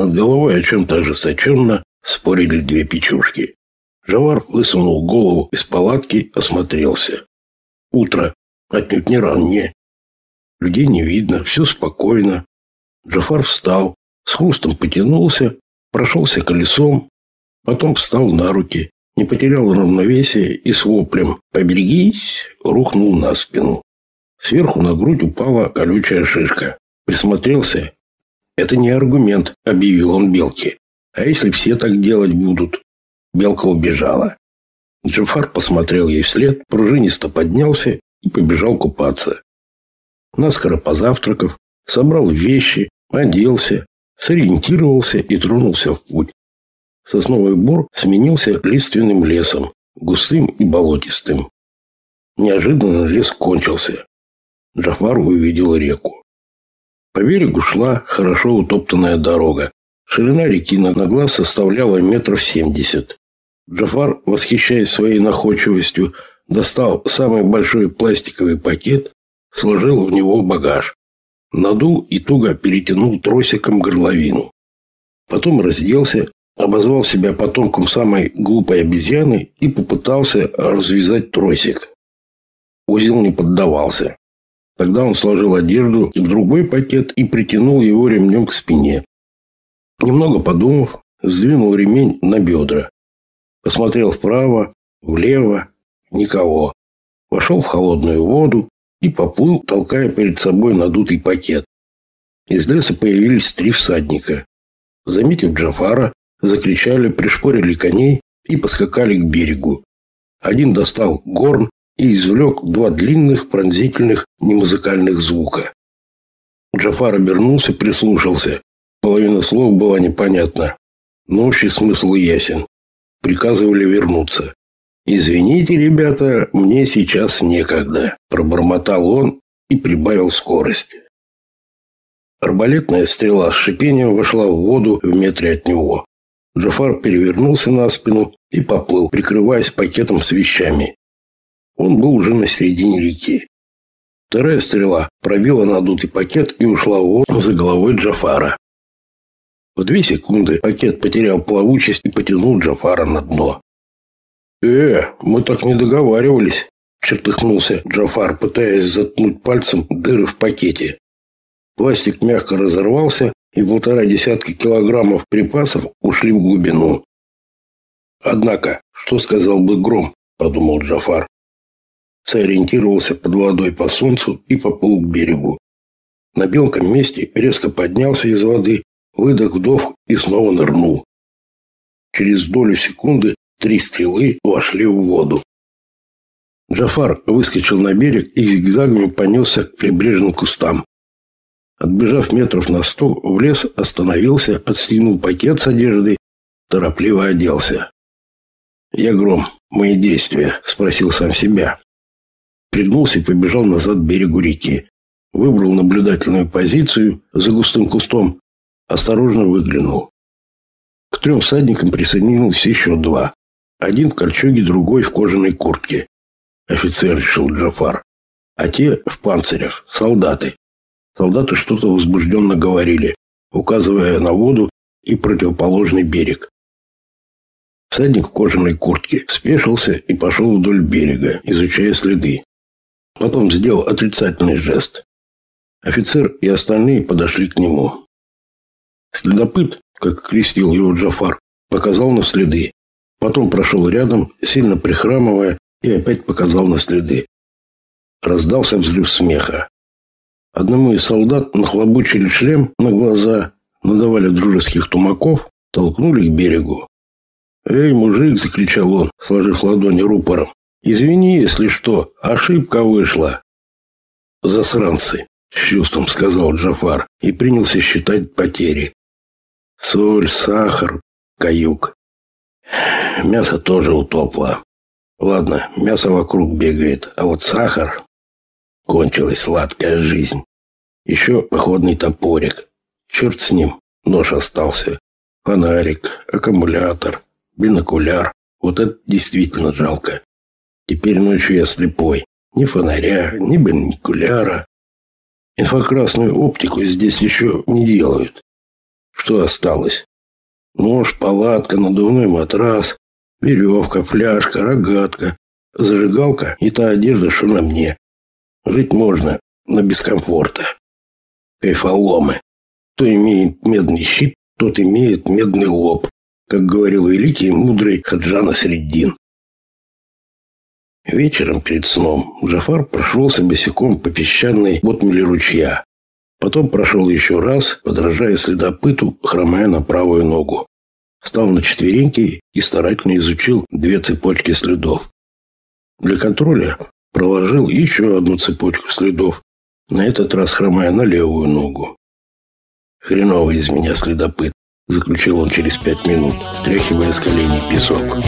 Над головой о чем-то ожесточенно спорили две печушки. Жавар высунул голову из палатки, осмотрелся. Утро, отнюдь не раннее. Людей не видно, все спокойно. Джафар встал, с хрустом потянулся, прошелся колесом, потом встал на руки, не потерял равновесие и с воплем «Поберегись!» рухнул на спину. Сверху на грудь упала колючая шишка. Присмотрелся. «Это не аргумент», — объявил он Белке. «А если все так делать будут?» Белка убежала. Джафар посмотрел ей вслед, пружинисто поднялся и побежал купаться. Наскоро позавтракав, собрал вещи, оделся, сориентировался и тронулся в путь. Сосновый бор сменился лиственным лесом, густым и болотистым. Неожиданно лес кончился. Джафар увидел реку. По берегу шла хорошо утоптанная дорога. Ширина реки на глаз составляла метров семьдесят. Джафар, восхищаясь своей находчивостью, достал самый большой пластиковый пакет, сложил в него багаж, надул и туго перетянул тросиком горловину. Потом разделся, обозвал себя потомком самой глупой обезьяны и попытался развязать тросик. Узел не поддавался. Тогда он сложил одежду в другой пакет и притянул его ремнем к спине. Немного подумав, сдвинул ремень на бедра. Посмотрел вправо, влево, никого. Вошел в холодную воду и поплыл, толкая перед собой надутый пакет. Из леса появились три всадника. Заметив Джафара, закричали, пришпорили коней и поскакали к берегу. Один достал горн и извлек два длинных пронзительных немузыкальных звука. Джафар обернулся, прислушался. Половина слов была непонятна, но общий смысл ясен. Приказывали вернуться. «Извините, ребята, мне сейчас некогда», – пробормотал он и прибавил скорость. Арбалетная стрела с шипением вошла в воду в метре от него. Джафар перевернулся на спину и поплыл, прикрываясь пакетом с вещами. Он был уже на середине реки. Вторая стрела пробила надутый пакет и ушла в воду за головой Джафара. В две секунды пакет потерял плавучесть и потянул Джафара на дно. «Э, мы так не договаривались», – чертыхнулся Джафар, пытаясь заткнуть пальцем дыры в пакете. Пластик мягко разорвался, и полтора десятка килограммов припасов ушли в глубину. «Однако, что сказал бы Гром?» – подумал Джафар. Сориентировался под водой по солнцу и поплыл к берегу. На белком месте резко поднялся из воды, выдох вдох и снова нырнул. Через долю секунды три стрелы вошли в воду. Джафар выскочил на берег и зигзагами понесся к прибрежным кустам. Отбежав метров на сто, в лес остановился, отстегнул пакет с одеждой, торопливо оделся. «Я гром. Мои действия?» – спросил сам себя. Пригнулся и побежал назад к берегу реки. Выбрал наблюдательную позицию за густым кустом, осторожно выглянул. К трем всадникам присоединилось еще два. Один в кольчуге, другой в кожаной куртке. Офицер, решил Джафар. А те в панцирях, солдаты. Солдаты что-то возбужденно говорили, указывая на воду и противоположный берег. Всадник в кожаной куртке спешился и пошел вдоль берега, изучая следы. Потом сделал отрицательный жест. Офицер и остальные подошли к нему. Следопыт, как крестил его Джафар, показал на следы. Потом прошел рядом, сильно прихрамывая, и опять показал на следы. Раздался взрыв смеха. Одному из солдат нахлобучили шлем на глаза, надавали дружеских тумаков, толкнули к берегу. «Эй, мужик!» – закричал он, сложив ладони рупором. «Извини, если что, ошибка вышла». «Засранцы!» – с чувством сказал Джафар и принялся считать потери. Соль, сахар, каюк. Мясо тоже утопло. Ладно, мясо вокруг бегает, а вот сахар... Кончилась сладкая жизнь. Еще походный топорик. Черт с ним, нож остался. Фонарик, аккумулятор, бинокуляр. Вот это действительно жалко. Теперь ночью я слепой. Ни фонаря, ни бинокуляра. Инфракрасную оптику здесь еще не делают. Что осталось? Нож, палатка, надувной матрас, веревка, фляжка, рогатка, зажигалка и та одежда, что на мне. Жить можно, но без комфорта. Кайфоломы. Кто имеет медный щит, тот имеет медный лоб, как говорил великий мудрый Хаджана Среддин. Вечером перед сном Джафар прошелся босиком по песчаной отмели ручья. Потом прошел еще раз, подражая следопыту, хромая на правую ногу. Встал на четвереньки и старательно изучил две цепочки следов. Для контроля проложил еще одну цепочку следов, на этот раз хромая на левую ногу. «Хреновый из меня следопыт», — заключил он через пять минут, стряхивая с коленей песок.